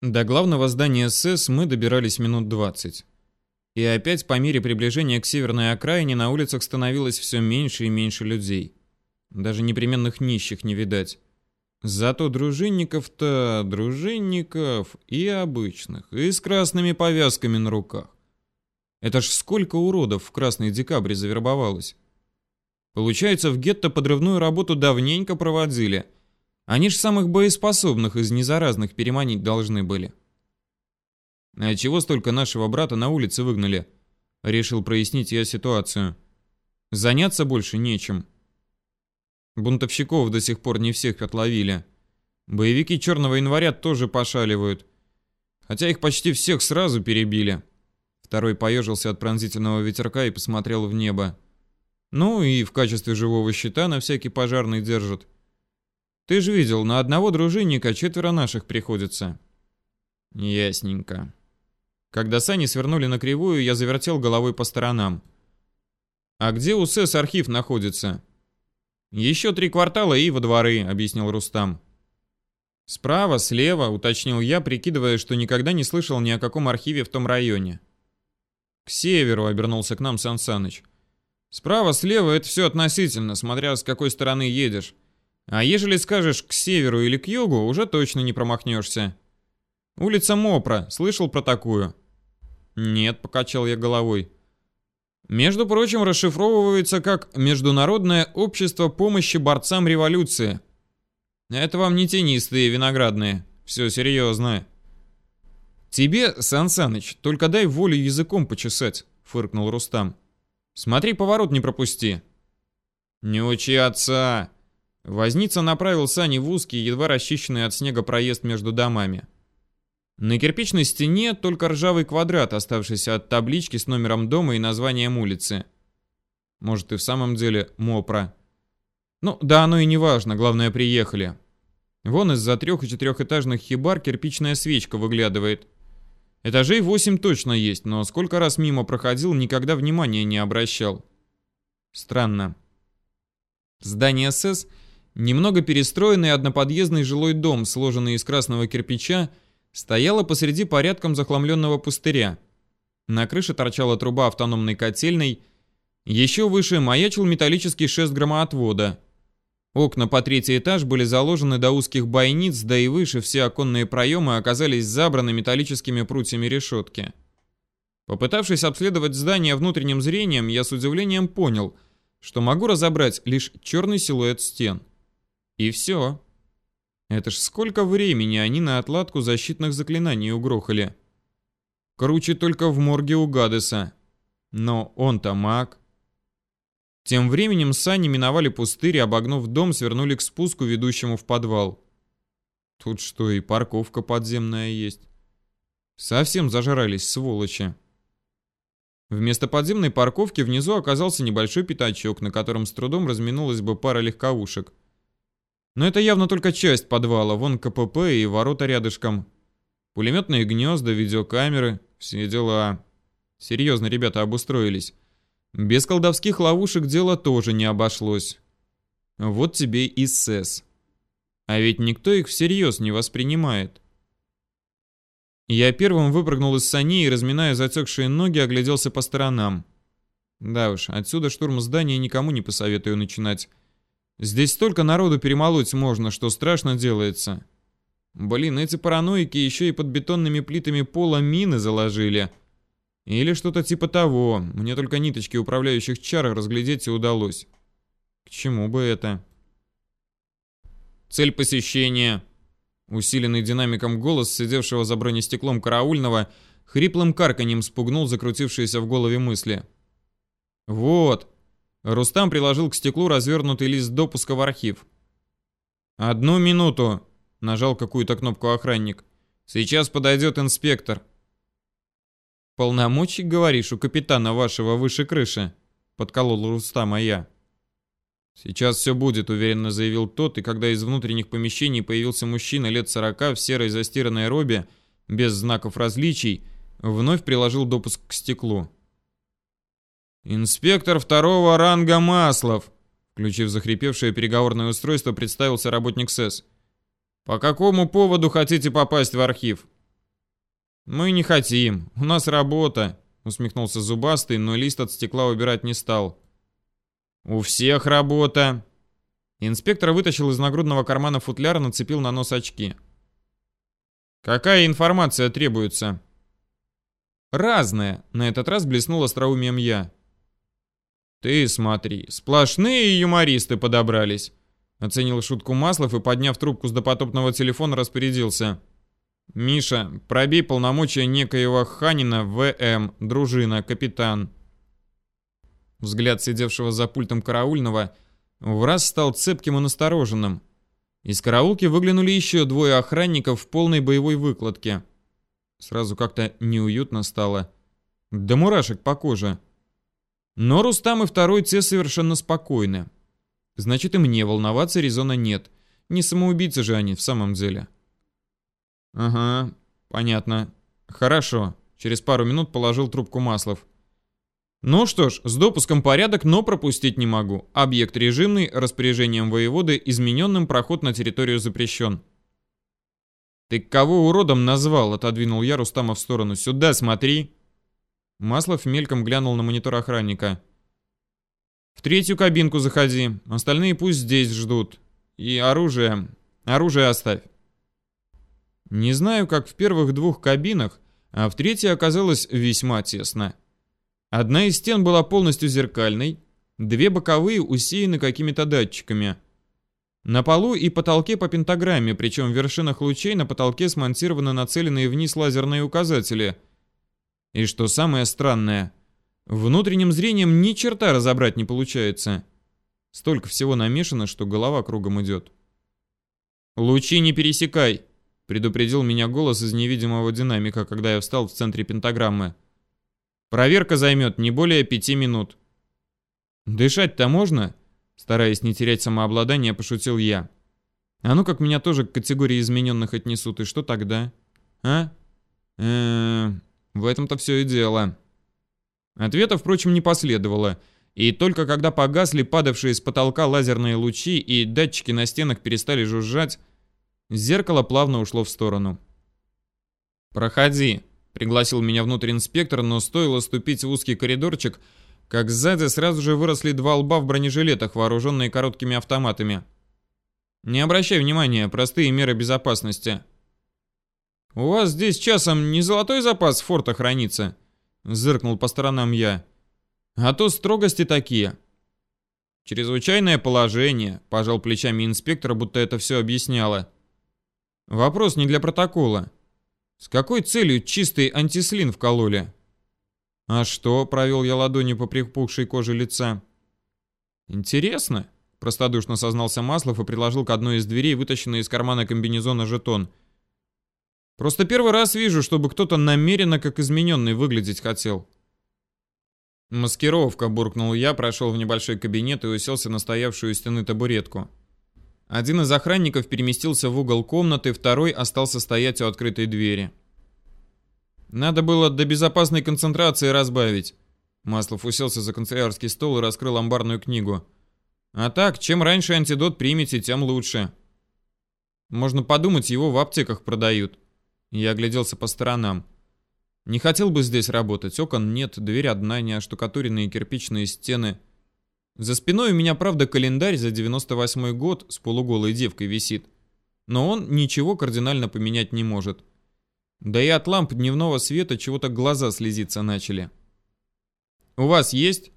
До главного здания СС мы добирались минут 20. И опять по мере приближения к северной окраине на улицах становилось все меньше и меньше людей. Даже непременных нищих не видать. Зато дружинников-то, дружинников и обычных, и с красными повязками на руках. Это ж сколько уродов в Красный Декабре завербовалось. Получается, в гетто подрывную работу давненько проводили. Они ж самых боеспособных из незаразных переманить должны были. А чего столько нашего брата на улице выгнали? Решил прояснить я ситуацию. Заняться больше нечем. Бунтовщиков до сих пор не всех отловили. Боевики Черного января тоже пошаливают. Хотя их почти всех сразу перебили. Второй поежился от пронзительного ветерка и посмотрел в небо. Ну и в качестве живого щита на всякий пожарный держат. Ты же видел, на одного дружинника четверо наших приходится. Ясненько. Когда сани свернули на кривую, я завертел головой по сторонам. А где у СЭС архив находится? «Еще три квартала и во дворы», — объяснил Рустам. «Справа, слева», — уточнил я, прикидывая, что никогда не слышал ни о каком архиве в том районе. «К северу», — обернулся к нам Сан Саныч. «Справа, слева — это все относительно, смотря с какой стороны едешь. А ежели скажешь к северу или к югу, уже точно не промахнешься. Улица Мопра, слышал про такую?» «Нет», — покачал я головой. Между прочим, расшифровывается как «Международное общество помощи борцам революции». Это вам не тенистые виноградные. Все серьезно. Тебе, Сан Саныч, только дай волю языком почесать, фыркнул Рустам. Смотри, поворот не пропусти. Не учи отца. Возница направил сани в узкий, едва расчищенный от снега проезд между домами. На кирпичной стене только ржавый квадрат, оставшийся от таблички с номером дома и названием улицы. Может и в самом деле Мопра. Ну, да оно и не важно, главное приехали. Вон из-за трех- и четырехэтажных хибар кирпичная свечка выглядывает. Этажей восемь точно есть, но сколько раз мимо проходил, никогда внимания не обращал. Странно. Здание СС — немного перестроенный одноподъездный жилой дом, сложенный из красного кирпича, стояла посреди порядком захламленного пустыря. На крыше торчала труба автономной котельной, еще выше маячил металлический шест громоотвода. Окна по третий этаж были заложены до узких бойниц, да и выше все оконные проемы оказались забраны металлическими прутьями решетки. Попытавшись обследовать здание внутренним зрением, я с удивлением понял, что могу разобрать лишь черный силуэт стен. И все. Это ж сколько времени они на отладку защитных заклинаний угрохали. Круче только в морге у Гадеса. Но он-то маг. Тем временем сани миновали пустырь обогнув дом, свернули к спуску, ведущему в подвал. Тут что, и парковка подземная есть. Совсем зажрались, сволочи. Вместо подземной парковки внизу оказался небольшой пятачок, на котором с трудом разминулась бы пара легковушек. Но это явно только часть подвала, вон КПП и ворота рядышком. Пулеметные гнезда, видеокамеры, все дела. Серьезно ребята обустроились. Без колдовских ловушек дело тоже не обошлось. Вот тебе и СЭС. А ведь никто их всерьез не воспринимает. Я первым выпрыгнул из саней и, разминая затекшие ноги, огляделся по сторонам. Да уж, отсюда штурм здания никому не посоветую начинать. Здесь столько народу перемолоть можно, что страшно делается. Блин, эти параноики еще и под бетонными плитами пола мины заложили. Или что-то типа того. Мне только ниточки управляющих чар разглядеть и удалось. К чему бы это? Цель посещения. Усиленный динамиком голос сидевшего за бронестеклом караульного хриплым карканьем спугнул закрутившиеся в голове мысли. «Вот!» Рустам приложил к стеклу развернутый лист допуска в архив. «Одну минуту!» — нажал какую-то кнопку охранник. «Сейчас подойдет инспектор». «Полномочий, говоришь, у капитана вашего выше крыши?» — подколол Рустама я. «Сейчас все будет», — уверенно заявил тот, и когда из внутренних помещений появился мужчина лет сорока в серой застиранной робе, без знаков различий, вновь приложил допуск к стеклу. «Инспектор второго ранга Маслов», включив захрипевшее переговорное устройство, представился работник СЭС. «По какому поводу хотите попасть в архив?» Мы не хотим. У нас работа, усмехнулся зубастый, но лист от стекла убирать не стал. У всех работа. Инспектор вытащил из нагрудного кармана футляр нацепил на нос очки. Какая информация требуется? Разная, на этот раз блеснул остроумием я. Ты смотри, сплошные юмористы подобрались. Оценил шутку Маслов и, подняв трубку с допотопного телефона, распорядился. «Миша, пробей полномочия некоего Ханина В.М., дружина, капитан». Взгляд сидевшего за пультом караульного в раз стал цепким и настороженным. Из караулки выглянули еще двое охранников в полной боевой выкладке. Сразу как-то неуютно стало. Да мурашек по коже. Но Рустам и второй те совершенно спокойны. Значит, и мне волноваться резона нет. Не самоубийцы же они в самом деле. Ага, понятно. Хорошо. Через пару минут положил трубку Маслов. Ну что ж, с допуском порядок, но пропустить не могу. Объект режимный, распоряжением воеводы, измененным проход на территорию запрещен. «Ты кого уродом назвал?» — отодвинул я Рустама в сторону. «Сюда смотри!» Маслов мельком глянул на монитор охранника. В третью кабинку заходи. Остальные пусть здесь ждут. И оружие... Оружие оставь. Не знаю, как в первых двух кабинах, а в третьей оказалось весьма тесно. Одна из стен была полностью зеркальной, две боковые усеяны какими-то датчиками. На полу и потолке по пентаграмме, причем в вершинах лучей на потолке смонтированы нацеленные вниз лазерные указатели. И что самое странное, Внутренним зрением ни черта разобрать не получается. Столько всего намешано, что голова кругом идет. «Лучи не пересекай!» — предупредил меня голос из невидимого динамика, когда я встал в центре пентаграммы. «Проверка займет не более пяти минут». «Дышать-то можно?» — стараясь не терять самообладание, пошутил я. «А ну как меня тоже к категории измененных отнесут, и что тогда? А? Э -э в этом-то все и дело». Ответа, впрочем, не последовало, и только когда погасли падавшие с потолка лазерные лучи и датчики на стенах перестали жужжать, зеркало плавно ушло в сторону. «Проходи», — пригласил меня внутрь инспектор, но стоило ступить в узкий коридорчик, как сзади сразу же выросли два лба в бронежилетах, вооруженные короткими автоматами. «Не обращай внимания, простые меры безопасности». «У вас здесь часом не золотой запас форта хранится?» Зыркнул по сторонам я. А то строгости такие. Чрезвычайное положение, пожал плечами инспектор, будто это все объясняло. Вопрос не для протокола. С какой целью чистый антислин вкололи? А что, провел я ладонью по припухшей коже лица. Интересно, простодушно сознался Маслов и приложил к одной из дверей вытащенный из кармана комбинезона жетон – Просто первый раз вижу, чтобы кто-то намеренно как измененный выглядеть хотел. Маскировка, буркнул я, прошел в небольшой кабинет и уселся на стоявшую у стены табуретку. Один из охранников переместился в угол комнаты, второй остался стоять у открытой двери. Надо было до безопасной концентрации разбавить. Маслов уселся за канцелярский стол и раскрыл амбарную книгу. А так, чем раньше антидот примете, тем лучше. Можно подумать, его в аптеках продают. Я огляделся по сторонам. Не хотел бы здесь работать. Окон нет, дверь одна, не оштукатуренные кирпичные стены. За спиной у меня, правда, календарь за 98 год с полуголой девкой висит. Но он ничего кардинально поменять не может. Да и от ламп дневного света чего-то глаза слезиться начали. «У вас есть?»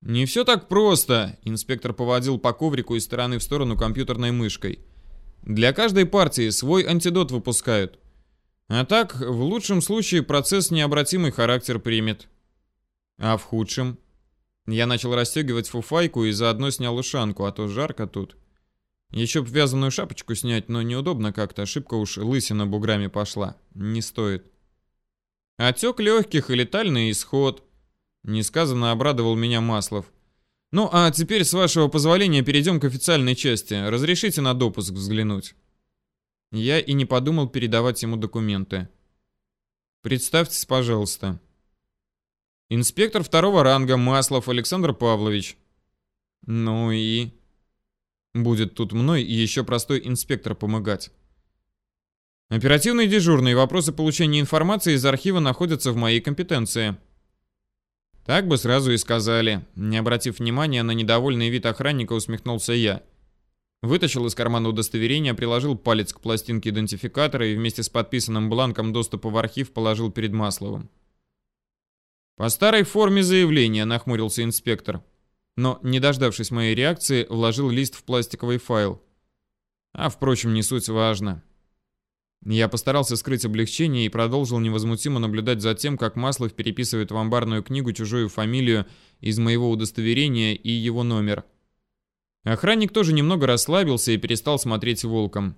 «Не все так просто», — инспектор поводил по коврику из стороны в сторону компьютерной мышкой. Для каждой партии свой антидот выпускают. А так, в лучшем случае процесс необратимый характер примет. А в худшем? Я начал расстегивать фуфайку и заодно снял ушанку, а то жарко тут. Еще б вязаную шапочку снять, но неудобно как-то, ошибка уж лысина буграми пошла. Не стоит. Отек легких и летальный исход. Несказанно обрадовал меня Маслов. Ну, а теперь, с вашего позволения, перейдем к официальной части. Разрешите на допуск взглянуть?» Я и не подумал передавать ему документы. «Представьтесь, пожалуйста». «Инспектор второго ранга Маслов Александр Павлович». «Ну и...» «Будет тут мной и еще простой инспектор помогать». Оперативный дежурный. Вопросы получения информации из архива находятся в моей компетенции. Так бы сразу и сказали. Не обратив внимания на недовольный вид охранника, усмехнулся я. Вытащил из кармана удостоверение, приложил палец к пластинке идентификатора и вместе с подписанным бланком доступа в архив положил перед Масловым. «По старой форме заявления», — нахмурился инспектор. Но, не дождавшись моей реакции, вложил лист в пластиковый файл. А, впрочем, не суть важно. Я постарался скрыть облегчение и продолжил невозмутимо наблюдать за тем, как Маслов переписывает в амбарную книгу чужую фамилию из моего удостоверения и его номер. Охранник тоже немного расслабился и перестал смотреть волком.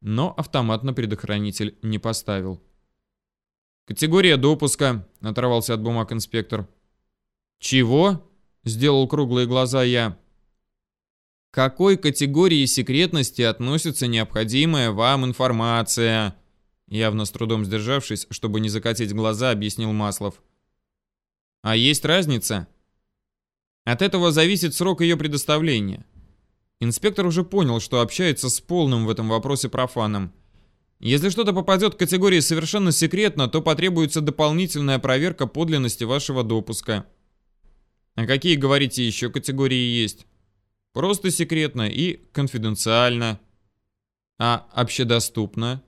Но автомат на предохранитель не поставил. «Категория допуска», — оторвался от бумаг инспектор. «Чего?» — сделал круглые глаза я. «К какой категории секретности относится необходимая вам информация?» Явно с трудом сдержавшись, чтобы не закатить глаза, объяснил Маслов. «А есть разница?» От этого зависит срок ее предоставления. Инспектор уже понял, что общается с полным в этом вопросе профаном. Если что-то попадет в категории совершенно секретно, то потребуется дополнительная проверка подлинности вашего допуска. А какие, говорите, еще категории есть? Просто секретно и конфиденциально. А общедоступно?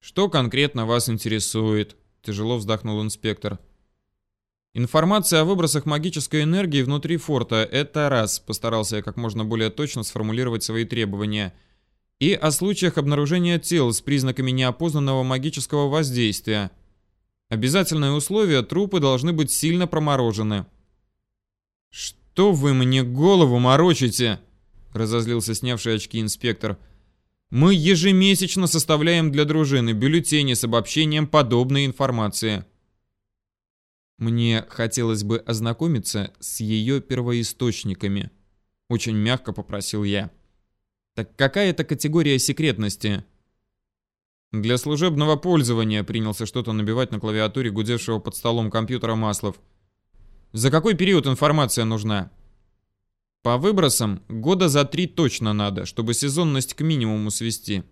Что конкретно вас интересует? Тяжело вздохнул инспектор. Информация о выбросах магической энергии внутри форта – это раз, постарался я как можно более точно сформулировать свои требования – и о случаях обнаружения тел с признаками неопознанного магического воздействия. Обязательное условие – трупы должны быть сильно проморожены. «Что вы мне голову морочите?» – разозлился снявший очки инспектор. «Мы ежемесячно составляем для дружины бюллетени с обобщением подобной информации». «Мне хотелось бы ознакомиться с ее первоисточниками», – очень мягко попросил я. Так какая это категория секретности? Для служебного пользования принялся что-то набивать на клавиатуре гудевшего под столом компьютера Маслов. За какой период информация нужна? По выбросам года за три точно надо, чтобы сезонность к минимуму свести.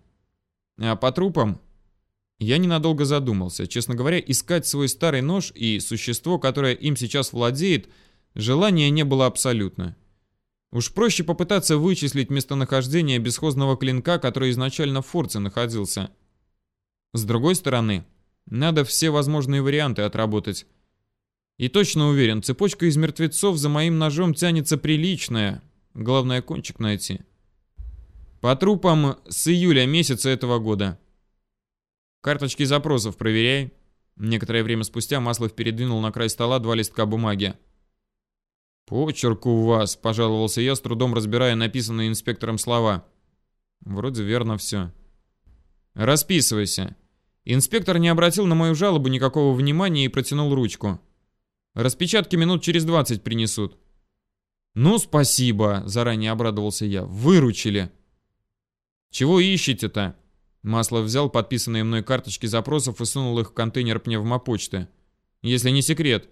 А по трупам я ненадолго задумался. Честно говоря, искать свой старый нож и существо, которое им сейчас владеет, желания не было абсолютно. Уж проще попытаться вычислить местонахождение бесхозного клинка, который изначально в форце находился. С другой стороны, надо все возможные варианты отработать. И точно уверен, цепочка из мертвецов за моим ножом тянется приличная. Главное, кончик найти. По трупам с июля месяца этого года. Карточки запросов проверяй. Некоторое время спустя Маслов передвинул на край стола два листка бумаги. «Почерк у вас», — пожаловался я, с трудом разбирая написанные инспектором слова. «Вроде верно все». «Расписывайся». Инспектор не обратил на мою жалобу никакого внимания и протянул ручку. «Распечатки минут через двадцать принесут». «Ну, спасибо», — заранее обрадовался я. «Выручили». «Чего ищете-то?» Маслов взял подписанные мной карточки запросов и сунул их в контейнер пневмопочты. «Если не секрет».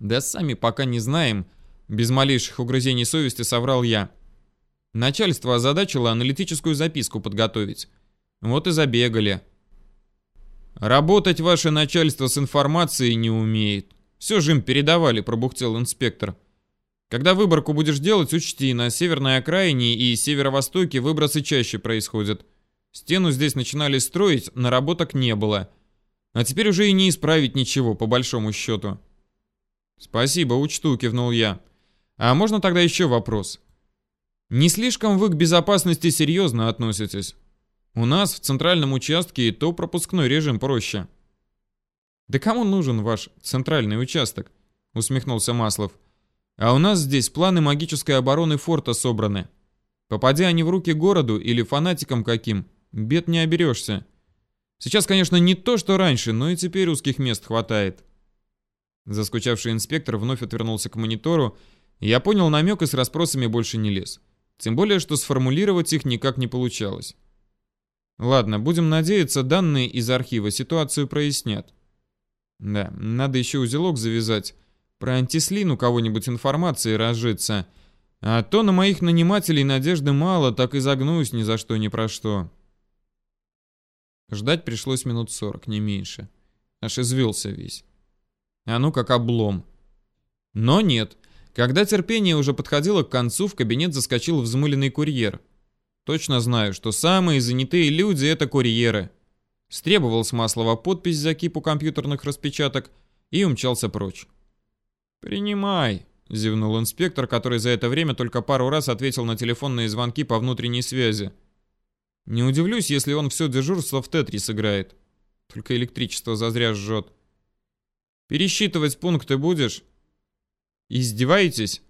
Да сами пока не знаем. Без малейших угрызений совести соврал я. Начальство озадачило аналитическую записку подготовить. Вот и забегали. Работать ваше начальство с информацией не умеет. Все же им передавали, пробухтел инспектор. Когда выборку будешь делать, учти, на северной окраине и северо-востоке выбросы чаще происходят. Стену здесь начинали строить, наработок не было. А теперь уже и не исправить ничего, по большому счету. «Спасибо, учту», — кивнул я. «А можно тогда еще вопрос?» «Не слишком вы к безопасности серьезно относитесь? У нас в центральном участке и то пропускной режим проще». «Да кому нужен ваш центральный участок?» — усмехнулся Маслов. «А у нас здесь планы магической обороны форта собраны. Попадя они в руки городу или фанатикам каким, бед не оберешься. Сейчас, конечно, не то, что раньше, но и теперь узких мест хватает». Заскучавший инспектор вновь отвернулся к монитору, я понял намек и с расспросами больше не лез. Тем более, что сформулировать их никак не получалось. Ладно, будем надеяться, данные из архива ситуацию прояснят. Да, надо еще узелок завязать. Про антислин у кого-нибудь информации разжиться. А то на моих нанимателей надежды мало, так и загнусь ни за что ни про что. Ждать пришлось минут сорок, не меньше. Аж извелся весь. А ну как облом. Но нет. Когда терпение уже подходило к концу, в кабинет заскочил взмыленный курьер. Точно знаю, что самые занятые люди — это курьеры. Стребовал с Маслова подпись за кипу компьютерных распечаток и умчался прочь. «Принимай», — зевнул инспектор, который за это время только пару раз ответил на телефонные звонки по внутренней связи. Не удивлюсь, если он все дежурство в Тетрис играет. Только электричество зазря жжет. Пересчитывать пункты будешь? Издеваетесь?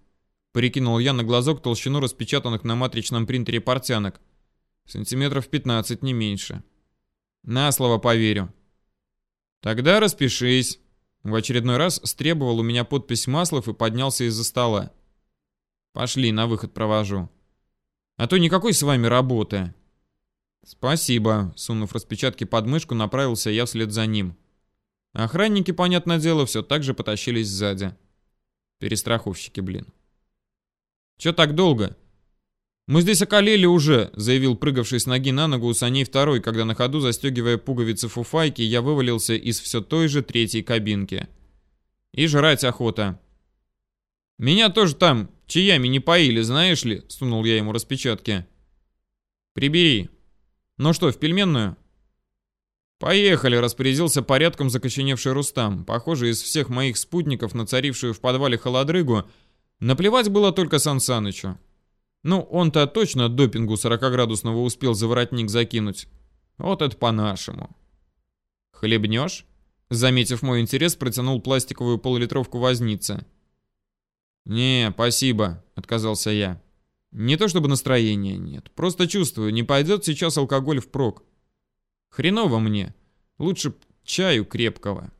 Прикинул я на глазок толщину распечатанных на матричном принтере портянок. Сантиметров 15, не меньше. На слово поверю. Тогда распишись. В очередной раз стребовал у меня подпись Маслов и поднялся из-за стола. Пошли, на выход провожу. А то никакой с вами работы. «Спасибо», — сунув распечатки под мышку, направился я вслед за ним. Охранники, понятное дело, все так же потащились сзади. Перестраховщики, блин. «Че так долго?» «Мы здесь околели уже», — заявил прыгавший с ноги на ногу у саней второй, когда на ходу, застегивая пуговицы фуфайки, я вывалился из все той же третьей кабинки. «И жрать охота». «Меня тоже там чаями не поили, знаешь ли?» — сунул я ему распечатки. «Прибери», «Ну что, в пельменную?» «Поехали», — распорядился порядком закоченевший Рустам. Похоже, из всех моих спутников, нацарившую в подвале холодрыгу, наплевать было только Сан Санычу. Ну, он-то точно допингу 40-градусного успел за воротник закинуть. Вот это по-нашему. «Хлебнешь?» Заметив мой интерес, протянул пластиковую полулитровку возница. «Не, спасибо», — отказался я. Не то чтобы настроения нет, просто чувствую, не пойдет сейчас алкоголь впрок. Хреново мне. Лучше чаю крепкого.